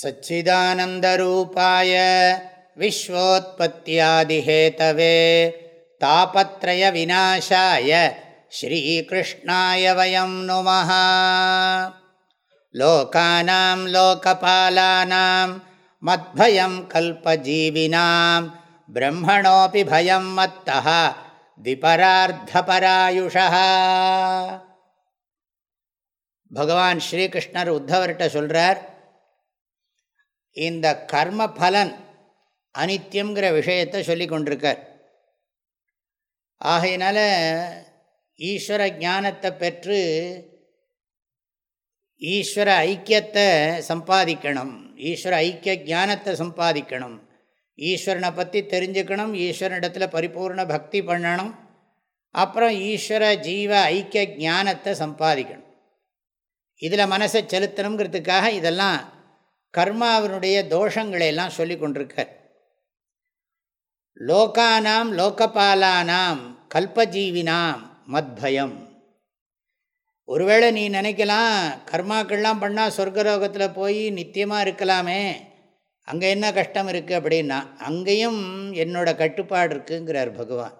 सच्चिदानन्दरूपाय विश्वोत्पत्त्यादिहेतवे तापत्रयविनाशाय श्रीकृष्णाय वयं नुमः लोकानां लोकपालानां मद्भयं कल्पजीविनां ब्रह्मणोऽपि भयं मत्तः दिपरार्धपरायुषः பகவான் ஸ்ரீகிருஷ்ணர் உத்தவர்கிட்ட சொல்கிறார் இந்த கர்ம பலன் அனித்யங்கிற விஷயத்தை சொல்லி கொண்டிருக்கார் ஆகையினால ஈஸ்வர ஞானத்தை பெற்று ஈஸ்வர ஐக்கியத்தை சம்பாதிக்கணும். ஈஸ்வர ஐக்கிய ஞானத்தை சம்பாதிக்கணும். ஈஸ்வரனை பற்றி தெரிஞ்சுக்கணும். ஈஸ்வரனிடத்தில் பரிபூர்ண பக்தி பண்ணணும். அப்புறம் ஈஸ்வர ஜீவ ஐக்கிய ஞானத்தை சம்பாதிக்கணும். இதில் மனசை செலுத்தணுங்கிறதுக்காக இதெல்லாம் கர்மாவினுடைய தோஷங்களை எல்லாம் சொல்லி கொண்டிருக்கார். லோகானாம் லோகபாலானாம் கல்பஜீவினாம் மத்பயம். ஒருவேளை நீ நினைக்கலாம் கர்மாக்கள்லாம் பண்ணால் சொர்க்கரோகத்தில் போய் நித்தியமாக இருக்கலாமே அங்கே என்ன கஷ்டம் இருக்குது அப்படின்னா அங்கேயும் என்னோட கட்டுப்பாடு இருக்குங்கிறார் பகவான்.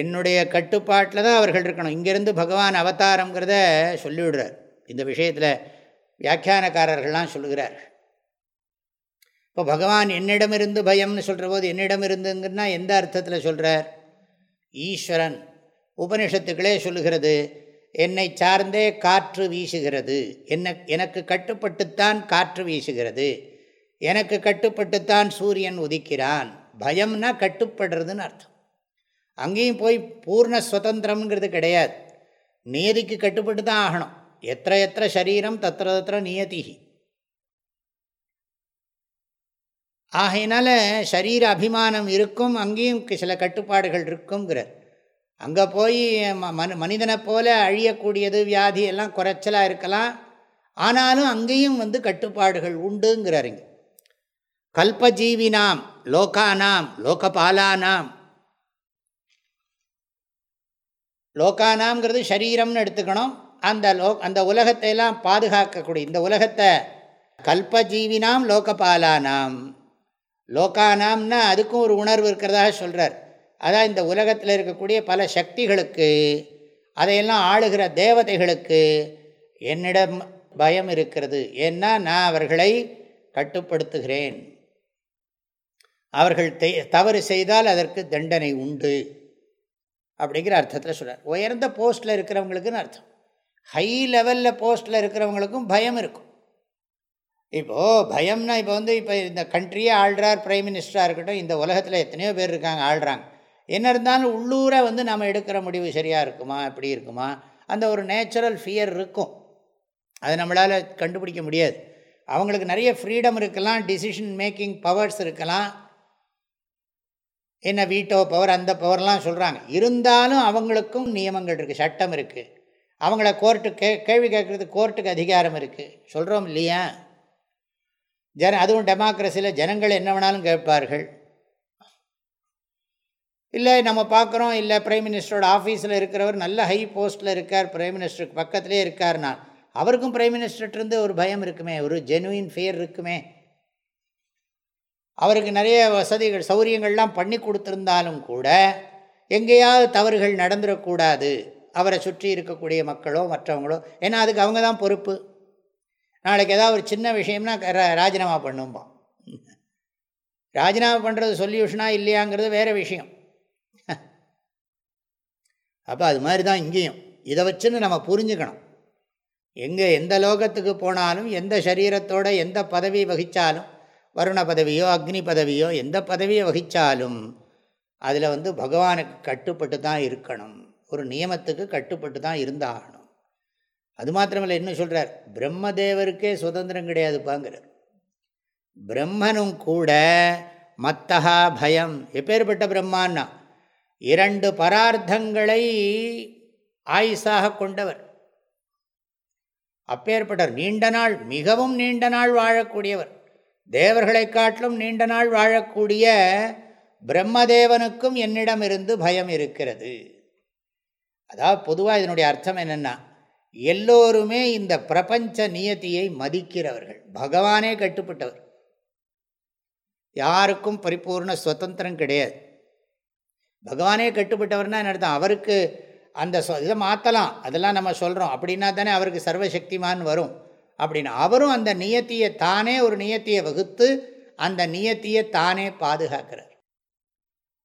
என்னுடைய கட்டுப்பாட்டில் தான் அவர்கள் இருக்கணும். இங்கேருந்து பகவான் அவதாரங்கிறத சொல்லிவிடுறார். இந்த விஷயத்தில் வியாக்கியானக்காரர்கள்லாம் சொல்லுகிறார். இப்போ பகவான் என்னிடமிருந்து பயம்னு சொல்கிற போது என்னிடமிருந்துங்கன்னா எந்த அர்த்தத்தில் சொல்கிறார் ஈஸ்வரன் உபனிஷத்துக்களே சொல்லுகிறது என்னை சார்ந்தே காற்று வீசுகிறது. என்ன எனக்கு கட்டுப்பட்டுத்தான் காற்று வீசுகிறது. எனக்கு கட்டுப்பட்டுத்தான் சூரியன் உதிக்கிறான். பயம்னா கட்டுப்படுறதுன்னு அர்த்தம். அங்கேயும் போய் பூர்ண சுதந்திரம்ங்கிறது கிடையாது. நேதிக்கு கட்டுப்பட்டு தான் ஆகணும். எத்த எத்த சரீரம் தத்திர தத்திர நியதிகி ஆகையினால சரீர அபிமானம் இருக்கும் அங்கேயும் சில கட்டுப்பாடுகள் இருக்குங்கிறார் அங்கே போய் மனு மனிதனை போல அழியக்கூடியது வியாதி எல்லாம் குறைச்சலாக இருக்கலாம். ஆனாலும் அங்கேயும் வந்து கட்டுப்பாடுகள் உண்டுங்கிறாருங்க கல்பஜீவினாம் லோகானாம் லோகபாலானாம். லோகானாம்ங்கிறது சரீரம்னு எடுத்துக்கணும். அந்த லோ அந்த உலகத்தை எல்லாம் பாதுகாக்கக்கூடிய இந்த உலகத்தை கல்பஜீவினாம் லோகபாலானாம். லோகானாம்னா அதுக்கும் ஒரு உணர்வு இருக்கிறதாக சொல்கிறார் அதான் இந்த உலகத்தில் இருக்கக்கூடிய பல சக்திகளுக்கு அதையெல்லாம் ஆளுகிற தேவதைகளுக்கு என்னிடம் பயம் இருக்கிறது. ஏன்னா நான் அவர்களை கட்டுப்படுத்துகிறேன். அவர்கள் தவறு செய்தால் அதற்கு தண்டனை உண்டு. அப்படிங்கிற அர்த்தத்தில் சொல்கிறார் உயர்ந்த போஸ்ட்டில் இருக்கிறவங்களுக்குன்னு அர்த்தம். ஹை லெவலில் போஸ்ட்டில் இருக்கிறவங்களுக்கும் பயம் இருக்கும். இப்போது பயம்னா இப்போ வந்து இப்போ இந்த கண்ட்ரியே ஆள்றார் பிரைம் மினிஸ்டராக இருக்கட்டும் இந்த உலகத்தில் எத்தனையோ பேர் இருக்காங்க ஆள்றாங்க. என்ன இருந்தாலும் உள்ளூரை வந்து நம்ம எடுக்கிற முடிவு சரியாக இருக்குமா எப்படி இருக்குமா? அந்த ஒரு நேச்சுரல் ஃபியர் இருக்கும். அதை நம்மளால் கண்டுபிடிக்க முடியாது. அவங்களுக்கு நிறைய ஃப்ரீடம் இருக்கலாம் டிசிஷன் மேக்கிங் பவர்ஸ் இருக்கலாம். என்ன வீட்டோ பவர் அந்த பவர்லாம் சொல்கிறாங்க இருந்தாலும் அவங்களுக்கும் நியமங்கள் இருக்குது சட்டம் இருக்குது அவங்கள கோர்ட்டு கே கேள்வி கேட்குறது கோர்ட்டுக்கு அதிகாரம் இருக்குது சொல்கிறோம் இல்லையா? ஜன அதுவும் டெமோக்ரஸியில் ஜனங்கள் என்ன வேணாலும் கேட்பார்கள். இல்லை நம்ம பார்க்குறோம் இல்லை பிரைம் மினிஸ்டரோட ஆஃபீஸில் இருக்கிறவர் நல்ல ஹை போஸ்ட்டில் இருக்கார் பிரைம் மினிஸ்டருக்கு பக்கத்துலேயே இருக்கார்னா அவருக்கும் பிரைம் மினிஸ்டர்கிட்டருந்து ஒரு பயம் இருக்குமே ஒரு ஜெனுவின் ஃபியர் இருக்குமே. அவருக்கு நிறைய வசதிகள் சௌரியங்கள்லாம் பண்ணி கொடுத்துருந்தாலும் கூட எங்கேயாவது தவறுகள் நடந்துடக்கூடாது. அவரை சுற்றி இருக்கக்கூடிய மக்களோ மற்றவங்களோ ஏன்னா அதுக்கு அவங்க தான் பொறுப்பு. நாளைக்கு ஏதாவது ஒரு சின்ன விஷயம்னா ராஜினாமா பண்ணும்போம் ராஜினாமா பண்ணுறது சொல்யூஷனா இல்லையாங்கிறது வேறு விஷயம். அப்போ அது மாதிரி தான் இங்கேயும். இதை வச்சுன்னு நம்ம புரிஞ்சுக்கணும். எங்கே எந்த லோகத்துக்கு போனாலும் எந்த சரீரத்தோட எந்த பதவி வகித்தாலும் வருண பதவியோ அக்னி பதவியோ எந்த பதவியை வகித்தாலும் அதில் வந்து பகவானுக்கு கட்டுப்பட்டு தான் இருக்கணும். ஒரு நியமத்துக்கு கட்டுப்பட்டு தான் இருந்தாகணும். அது மாத்திரமில்லை என்ன சொல்கிறார் பிரம்மதேவருக்கே சுதந்திரம் கிடையாது பாங்கிறார் பிரம்மனும் கூட மத்தகா பயம். எப்பேற்பட்ட பிரம்மான்னா இரண்டு பரார்த்தங்களை ஆயுசாக கொண்டவர். அப்பேற்பட்டவர் நீண்ட நாள் மிகவும் நீண்ட நாள் வாழக்கூடியவர். தேவர்களை காட்டிலும் நீண்ட நாள் வாழக்கூடிய பிரம்மதேவனுக்கும் என்னிடம் இருந்து பயம் இருக்கிறது. அதாவது பொதுவாக இதனுடைய அர்த்தம் என்னென்னா எல்லோருமே இந்த பிரபஞ்ச நியத்தியை மதிக்கிறவர்கள் பகவானே கட்டுப்பட்டவர். யாருக்கும் பரிபூர்ண சுதந்திரம் கிடையாது. பகவானே கட்டுப்பட்டவர்னா என்ன அர்த்தம்? அவருக்கு அந்த இதை மாற்றலாம் அதெல்லாம் நம்ம சொல்கிறோம் அப்படின்னா தானே அவருக்கு சர்வசக்திமான் வரும். அப்படின்னு. அவரும் அந்த நியத்தியை தானே ஒரு நியத்தியை வகுத்து அந்த நியத்தியை தானே பாதுகாக்கிறார்.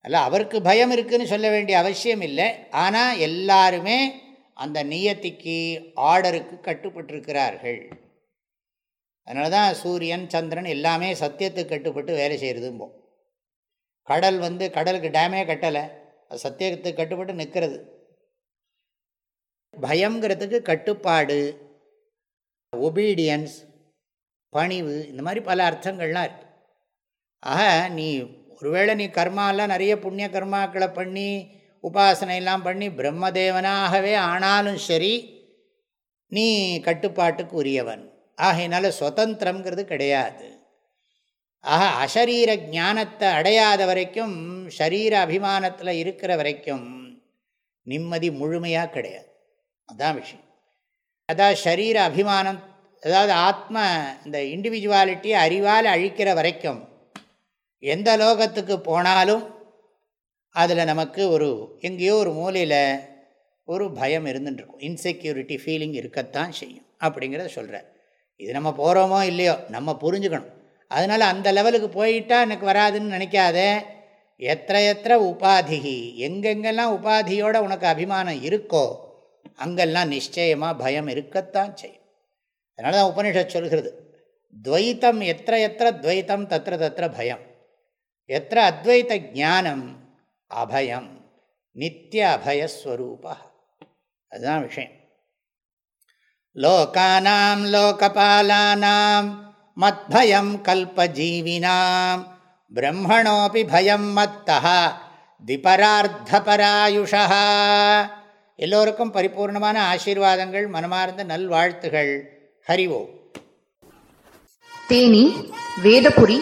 அல்ல அவருக்கு பயம் இருக்குதுன்னு சொல்ல வேண்டிய அவசியம் இல்லை. ஆனால் எல்லாருமே அந்த நியத்திக்கு ஆர்டருக்கு கட்டுப்பட்டிருக்கிறார்கள். அதனால தான் சூரியன் சந்திரன் எல்லாமே சத்தியத்துக்கு கட்டுப்பட்டு வேலை செய்கிறதும்போம் கடல் வந்து கடலுக்கு டேமே கட்டலை. அது சத்தியத்துக்கு கட்டுப்பட்டு நிற்கிறது. பயங்கிறதுக்கு கட்டுப்பாடு ஒபீடியன்ஸ் பணிவு இந்த மாதிரி பல அர்த்தங்கள்லாம் இருக்குது ஆக நீ ஒருவேளை நீ கர்மாலாம் நிறைய புண்ணிய கர்மாக்களை பண்ணி உபாசனையெல்லாம் பண்ணி பிரம்மதேவனாகவே ஆனாலும் சரி நீ கட்டுப்பாட்டுக்கு உரியவன். ஆகையினால சுதந்திரங்கிறது கிடையாது. ஆக அசரீர ஞானத்தை அடையாத வரைக்கும் ஷரீர அபிமானத்தில் இருக்கிற வரைக்கும் நிம்மதி முழுமையாக கிடையாது. அதான் விஷயம். அதாவது ஷரீர அபிமானம் அதாவது ஆத்ம இந்த இண்டிவிஜுவாலிட்டியை அறிவால் அழிக்கிற வரைக்கும் எந்த லோகத்துக்கு போனாலும் அதில் நமக்கு ஒரு எங்கேயோ ஒரு மூலையில் ஒரு பயம் இருந்துட்டுருக்கும். இன்செக்யூரிட்டி ஃபீலிங் இருக்கத்தான் செய்யும் அப்படிங்கிறத சொல்கிறார் இது நம்ம போகிறோமோ இல்லையோ நம்ம புரிஞ்சுக்கணும். அதனால் அந்த லெவலுக்கு போயிட்டால் எனக்கு வராதுன்னு நினைக்காத. எத்த எத்த உபாதிகி எங்கெங்கெல்லாம் உபாதியோடு உனக்கு அபிமானம் இருக்கோ அங்கெல்லாம் நிச்சயமாக பயம் இருக்கத்தான் செய்யும். அதனால தான் உபனிஷத் சொல்கிறது துவைத்தம் எத்த எத்த துவைத்தம் தத்திர தத்திர பயம். எத்த அத்வைத்த ஜானம் அபயம். நித்திய அபயஸ்வரூபா. அதுதான் விஷயம். லோகானாம் லோகபாலானாம் மத்பயம் கல்பஜீவினாம் பிரம்மணோபி பயம் மத்தா திபரார்த்தபராயுஷா எல்லோருக்கும் பரிபூர்ணமான ஆசீர்வாதங்கள் மனமார்ந்த நல்வாழ்த்துகள். ஹரிவோம் தேனி வேதபுரி